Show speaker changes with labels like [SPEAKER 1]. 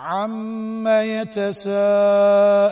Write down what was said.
[SPEAKER 1] عَمَّ يَتَسَاءَلُونَ